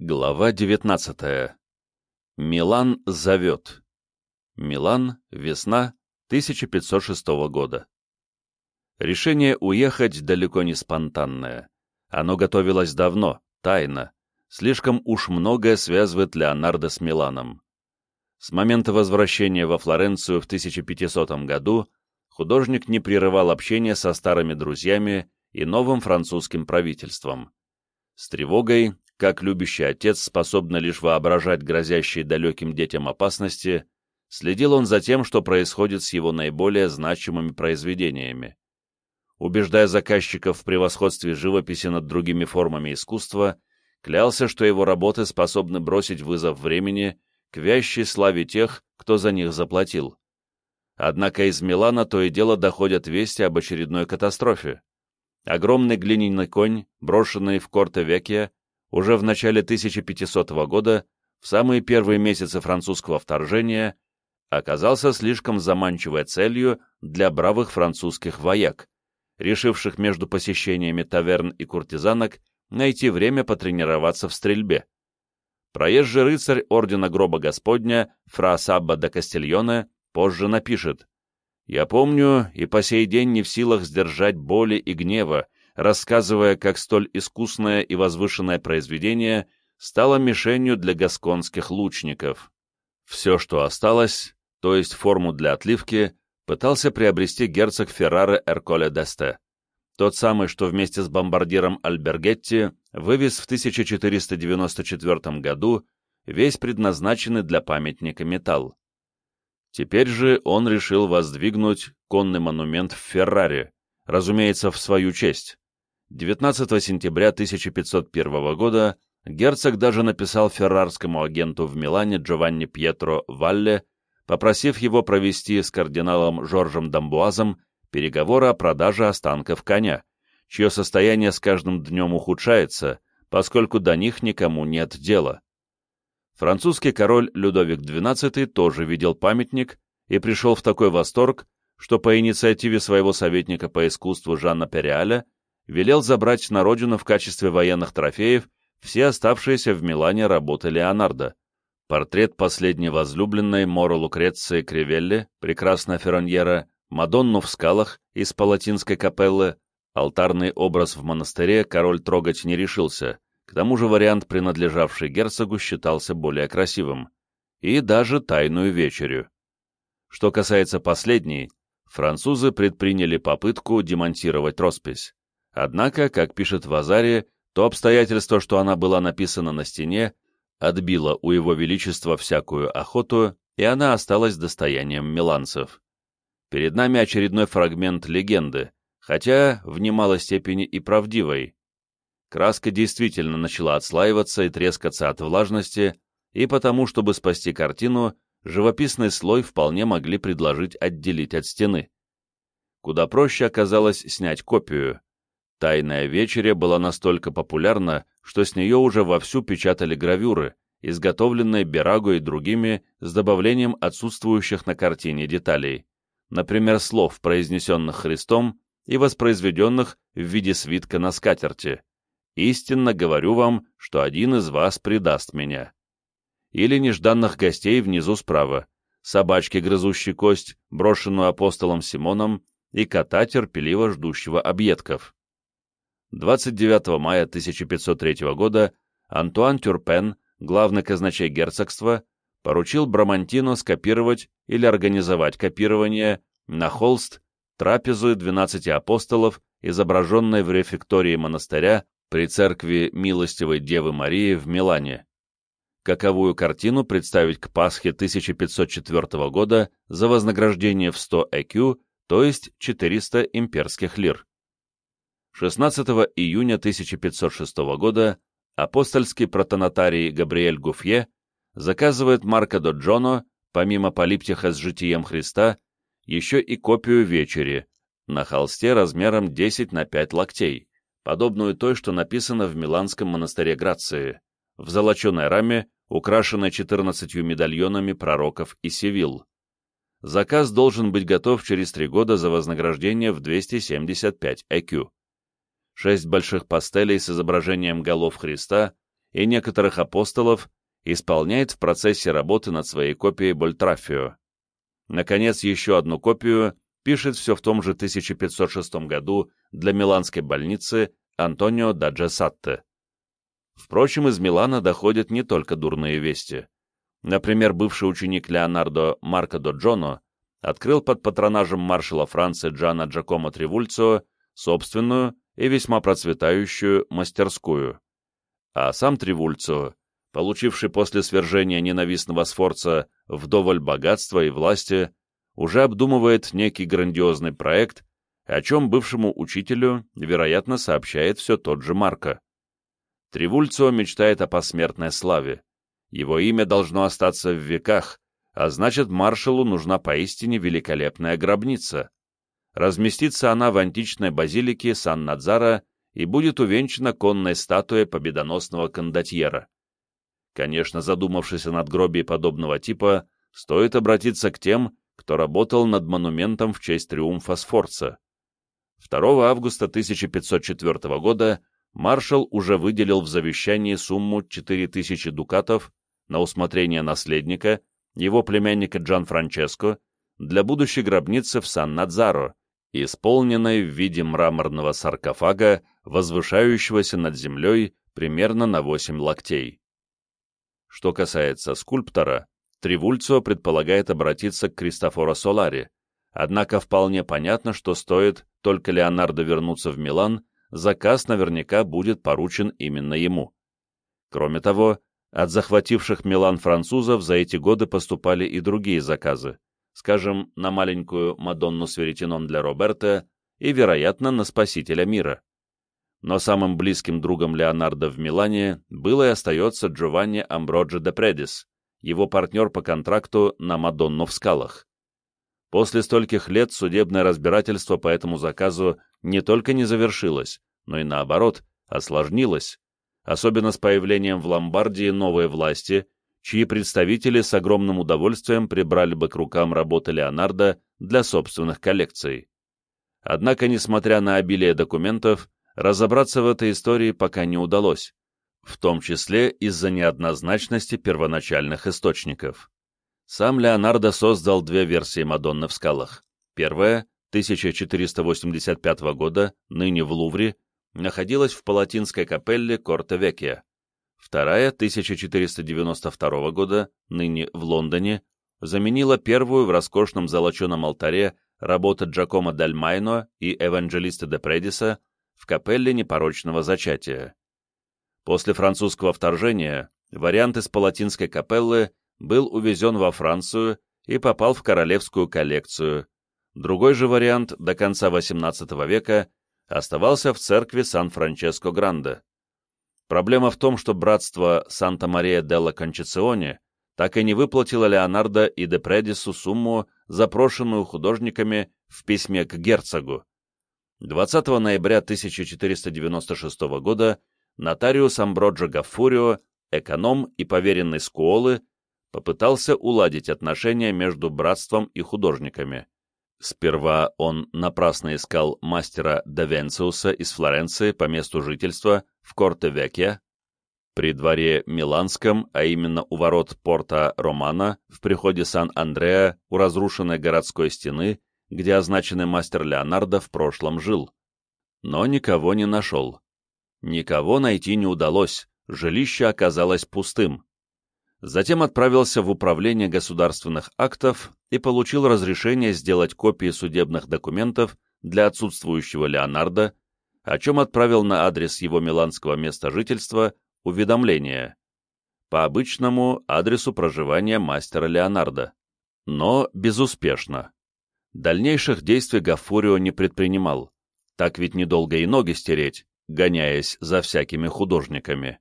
Глава 19. Милан зовет. Милан, весна 1506 года. Решение уехать далеко не спонтанное. Оно готовилось давно, тайно. Слишком уж многое связывает Леонардо с Миланом. С момента возвращения во Флоренцию в 1500 году художник не прерывал общения со старыми друзьями и новым французским правительством. С тревогой как любящий отец, способный лишь воображать грозящие далеким детям опасности, следил он за тем, что происходит с его наиболее значимыми произведениями. Убеждая заказчиков в превосходстве живописи над другими формами искусства, клялся, что его работы способны бросить вызов времени к вящей славе тех, кто за них заплатил. Однако из Милана то и дело доходят вести об очередной катастрофе. Огромный глиняный конь, брошенный в Корте-Векия, уже в начале 1500 года, в самые первые месяцы французского вторжения, оказался слишком заманчивой целью для бравых французских вояк, решивших между посещениями таверн и куртизанок найти время потренироваться в стрельбе. Проезжий рыцарь Ордена Гроба Господня Фра Сабба де Кастильоне позже напишет «Я помню и по сей день не в силах сдержать боли и гнева, рассказывая, как столь искусное и возвышенное произведение стало мишенью для гасконских лучников. Все, что осталось, то есть форму для отливки, пытался приобрести герцог Ферраре Эрколе d'Este, тот самый, что вместе с бомбардиром Альбергетти вывез в 1494 году весь предназначенный для памятника металл. Теперь же он решил воздвигнуть конный монумент в Ферраре, разумеется, в свою честь. 19 сентября 1501 года герцог даже написал феррарскому агенту в Милане Джованни Пьетро Валле, попросив его провести с кардиналом Жоржем Дамбуазом переговоры о продаже останков коня, чье состояние с каждым днем ухудшается, поскольку до них никому нет дела. Французский король Людовик XII тоже видел памятник и пришел в такой восторг, что по инициативе своего советника по искусству Жанна Периаля велел забрать на родину в качестве военных трофеев все оставшиеся в Милане работы Леонардо. Портрет последней возлюбленной Моро Лукреции Кривелли, прекрасная Ферроньера, Мадонну в скалах из Палатинской капеллы, алтарный образ в монастыре король трогать не решился, к тому же вариант, принадлежавший герцогу, считался более красивым, и даже тайную вечерю. Что касается последней, французы предприняли попытку демонтировать роспись. Однако, как пишет Вазари, то обстоятельство, что она была написана на стене, отбило у его величества всякую охоту, и она осталась достоянием миланцев. Перед нами очередной фрагмент легенды, хотя в немалой степени и правдивой. Краска действительно начала отслаиваться и трескаться от влажности, и потому, чтобы спасти картину, живописный слой вполне могли предложить отделить от стены. Куда проще оказалось снять копию, Тайная вечеря была настолько популярна, что с нее уже вовсю печатали гравюры, изготовленные Бераго и другими с добавлением отсутствующих на картине деталей, например, слов, произнесенных Христом и воспроизведенных в виде свитка на скатерти. «Истинно говорю вам, что один из вас предаст меня». Или нежданных гостей внизу справа, собачки, грызущей кость, брошенную апостолом Симоном, и кота, терпеливо ждущего объедков. 29 мая 1503 года Антуан Тюрпен, главный казначей герцогства, поручил Брамантино скопировать или организовать копирование на холст трапезу 12 апостолов, изображенной в рефектории монастыря при церкви Милостивой Девы Марии в Милане. Каковую картину представить к Пасхе 1504 года за вознаграждение в 100 ЭКЮ, то есть 400 имперских лир. 16 июня 1506 года апостольский протонотарий Габриэль Гуфье заказывает Марко до Джоно, помимо полиптиха с житием Христа, еще и копию вечери на холсте размером 10 на 5 локтей, подобную той, что написано в Миланском монастыре Грации, в золоченой раме, украшенной 14 медальонами пророков и сивил. Заказ должен быть готов через три года за вознаграждение в 275 ЭКЮ шесть больших пастелей с изображением голов Христа и некоторых апостолов исполняет в процессе работы над своей копией Больтрафио. Наконец, еще одну копию пишет все в том же 1506 году для миланской больницы Антонио да Джессатте. Впрочем, из Милана доходят не только дурные вести. Например, бывший ученик Леонардо Марко до Джоно открыл под патронажем маршала Франции Джана Джакомо Тривульцио собственную и весьма процветающую мастерскую. А сам Тривульцио, получивший после свержения ненавистного Сфорца вдоволь богатства и власти, уже обдумывает некий грандиозный проект, о чем бывшему учителю, вероятно, сообщает все тот же Марко. Тривульцио мечтает о посмертной славе. Его имя должно остаться в веках, а значит, маршалу нужна поистине великолепная гробница. Разместится она в античной базилике Сан-Надзара и будет увенчана конной статуей победоносного кондотьера. Конечно, задумавшись о надгробии подобного типа, стоит обратиться к тем, кто работал над монументом в честь триумфа Сфорца. 2 августа 1504 года маршал уже выделил в завещании сумму 4000 дукатов на усмотрение наследника, его племянника Джан Франческо, для будущей гробницы в Сан-Надзаро, исполненной в виде мраморного саркофага, возвышающегося над землей примерно на 8 локтей. Что касается скульптора, Тривульцио предполагает обратиться к Кристофоро Солари, однако вполне понятно, что стоит только Леонардо вернуться в Милан, заказ наверняка будет поручен именно ему. Кроме того, от захвативших Милан французов за эти годы поступали и другие заказы, скажем, на маленькую Мадонну с веретеном для Роберта и, вероятно, на Спасителя мира. Но самым близким другом Леонардо в Милане был и остается Джованни Амброджи де Предис, его партнер по контракту на Мадонну в скалах. После стольких лет судебное разбирательство по этому заказу не только не завершилось, но и наоборот, осложнилось, особенно с появлением в Ломбардии новой власти, чьи представители с огромным удовольствием прибрали бы к рукам работы Леонардо для собственных коллекций. Однако, несмотря на обилие документов, разобраться в этой истории пока не удалось, в том числе из-за неоднозначности первоначальных источников. Сам Леонардо создал две версии Мадонны в скалах. Первая, 1485 года, ныне в Лувре, находилась в Палатинской капелле Корте-Векья. Вторая, 1492 года, ныне в Лондоне, заменила первую в роскошном золоченом алтаре работы Джакомо Даль Майно и Эванджелиста де Предиса в капелле непорочного зачатия. После французского вторжения вариант из палатинской капеллы был увезен во Францию и попал в королевскую коллекцию. Другой же вариант до конца XVIII века оставался в церкви Сан-Франческо-Гранде. Проблема в том, что братство Санта-Мария делла Кончеционе так и не выплатило Леонардо и де Предису сумму, запрошенную художниками в письме к герцогу. 20 ноября 1496 года нотариус Амброджо Гафурио, эконом и поверенный Скуолы, попытался уладить отношения между братством и художниками. Сперва он напрасно искал мастера Давенциуса из Флоренции по месту жительства в Корте-Векья, при дворе Миланском, а именно у ворот порта Романа, в приходе Сан-Андреа, у разрушенной городской стены, где означенный мастер Леонардо в прошлом жил. Но никого не нашел. Никого найти не удалось, жилище оказалось пустым. Затем отправился в управление государственных актов и получил разрешение сделать копии судебных документов для отсутствующего Леонардо, о чем отправил на адрес его миланского места жительства уведомление по обычному адресу проживания мастера Леонардо, но безуспешно. Дальнейших действий Гафурио не предпринимал, так ведь недолго и ноги стереть, гоняясь за всякими художниками.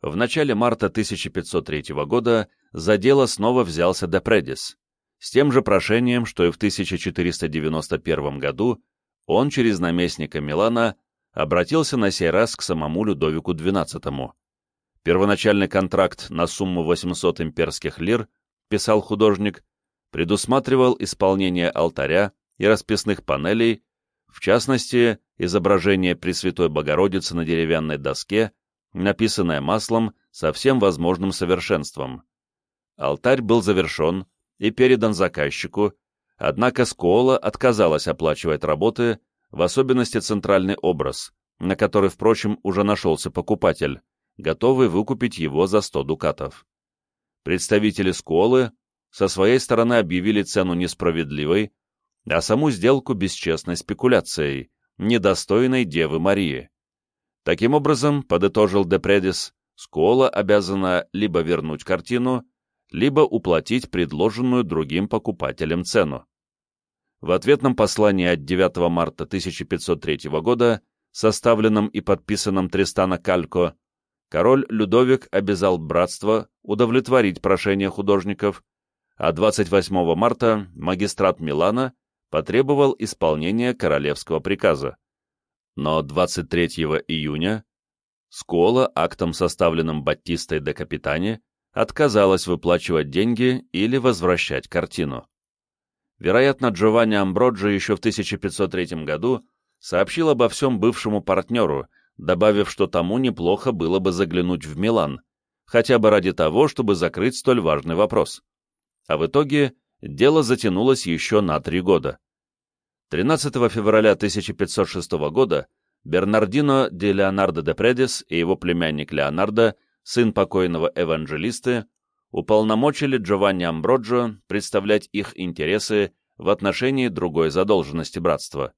В начале марта 1503 года за дело снова взялся Депредис, с тем же прошением, что и в 1491 году он через наместника Милана обратился на сей раз к самому Людовику XII. Первоначальный контракт на сумму 800 имперских лир, писал художник, предусматривал исполнение алтаря и расписных панелей в частности, изображение Пресвятой Богородицы на деревянной доске написанное маслом со всем возможным совершенством. Алтарь был завершен и передан заказчику, однако Скола отказалась оплачивать работы, в особенности центральный образ, на который, впрочем, уже нашелся покупатель, готовый выкупить его за 100 дукатов. Представители Сколы со своей стороны объявили цену несправедливой, а саму сделку бесчестной спекуляцией, недостойной Девы Марии. Таким образом, подытожил Депредис, Скола обязана либо вернуть картину, либо уплатить предложенную другим покупателям цену. В ответном послании от 9 марта 1503 года, составленном и подписанном Тристана Калько, король Людовик обязал братство удовлетворить прошение художников, а 28 марта магистрат Милана потребовал исполнения королевского приказа. Но 23 июня Скола, актом составленным Баттистой де Капитане, отказалась выплачивать деньги или возвращать картину. Вероятно, Джованни Амброджи еще в 1503 году сообщил обо всем бывшему партнеру, добавив, что тому неплохо было бы заглянуть в Милан, хотя бы ради того, чтобы закрыть столь важный вопрос. А в итоге дело затянулось еще на три года. 13 февраля 1506 года Бернардино де Леонардо де Предис и его племянник Леонардо сын покойного Эванжелисты, уполномочили Джованни Амброджо представлять их интересы в отношении другой задолженности братства,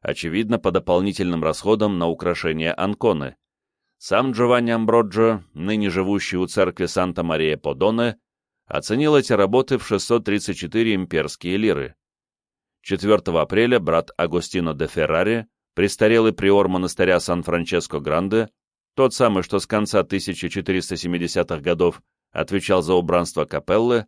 очевидно, по дополнительным расходам на украшение Анконы. Сам Джованни Амброджо, ныне живущий у церкви Санта-Мария-Подоне, оценил эти работы в 634 имперские лиры. 4 апреля брат Агостино де Феррари, престарелый приор монастыря Сан-Франческо-Гранде, тот самый, что с конца 1470-х годов отвечал за убранство капеллы,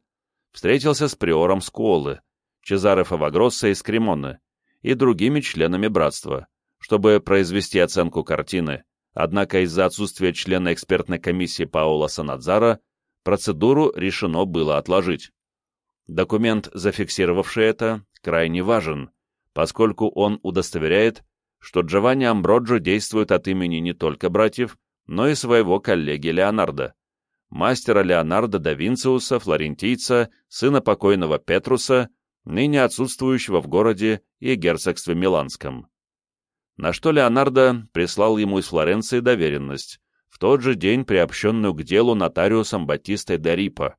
встретился с приором Скуолы, Чезаре Фавагросса из Кремоны и другими членами братства, чтобы произвести оценку картины, однако из-за отсутствия члена экспертной комиссии Паула Санадзара процедуру решено было отложить. Документ, зафиксировавший это, крайне важен, поскольку он удостоверяет, что Джованни Амброджо действует от имени не только братьев, но и своего коллеги Леонардо, мастера Леонардо да Винциуса, флорентийца, сына покойного Петруса, ныне отсутствующего в городе и герцогстве Миланском. На что Леонардо прислал ему из Флоренции доверенность, в тот же день приобщенную к делу нотариусом Батистой де Рипо.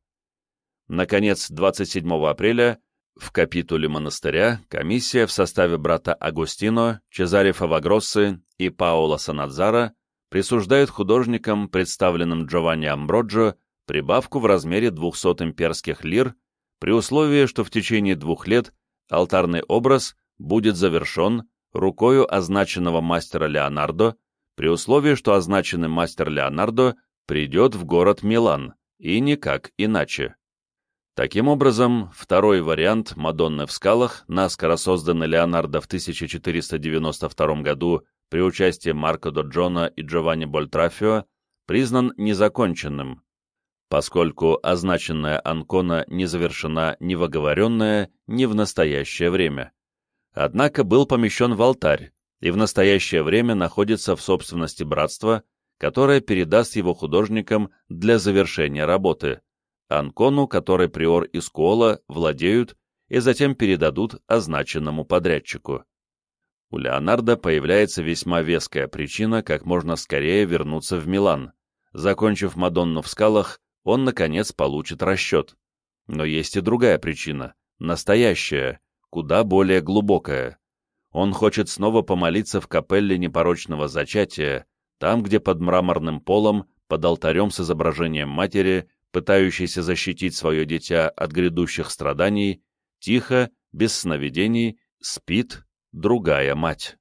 Наконец, 27 апреля в капитуле монастыря комиссия в составе брата Агустино, Чезаре Фавагроссы и Паоло Санадзара присуждает художникам, представленным Джованни Амброджо, прибавку в размере 200 имперских лир при условии, что в течение двух лет алтарный образ будет завершен рукою означенного мастера Леонардо, при условии, что означенный мастер Леонардо придет в город Милан, и никак иначе. Таким образом, второй вариант «Мадонны в скалах», наскоро созданный Леонардо в 1492 году при участии Марко Доджона и Джованни Больтрафио, признан незаконченным, поскольку означенная Анкона не завершена ни в оговоренное, ни в настоящее время. Однако был помещен в алтарь и в настоящее время находится в собственности братства, которое передаст его художникам для завершения работы – Анкону, который приор и Скуола владеют и затем передадут означенному подрядчику. У Леонардо появляется весьма веская причина как можно скорее вернуться в Милан. Закончив Мадонну в скалах, он, наконец, получит расчет. Но есть и другая причина, настоящая, куда более глубокая. Он хочет снова помолиться в капелле непорочного зачатия, там, где под мраморным полом, под алтарем с изображением матери, пытающийся защитить свое дитя от грядущих страданий, тихо, без сновидений, спит другая мать.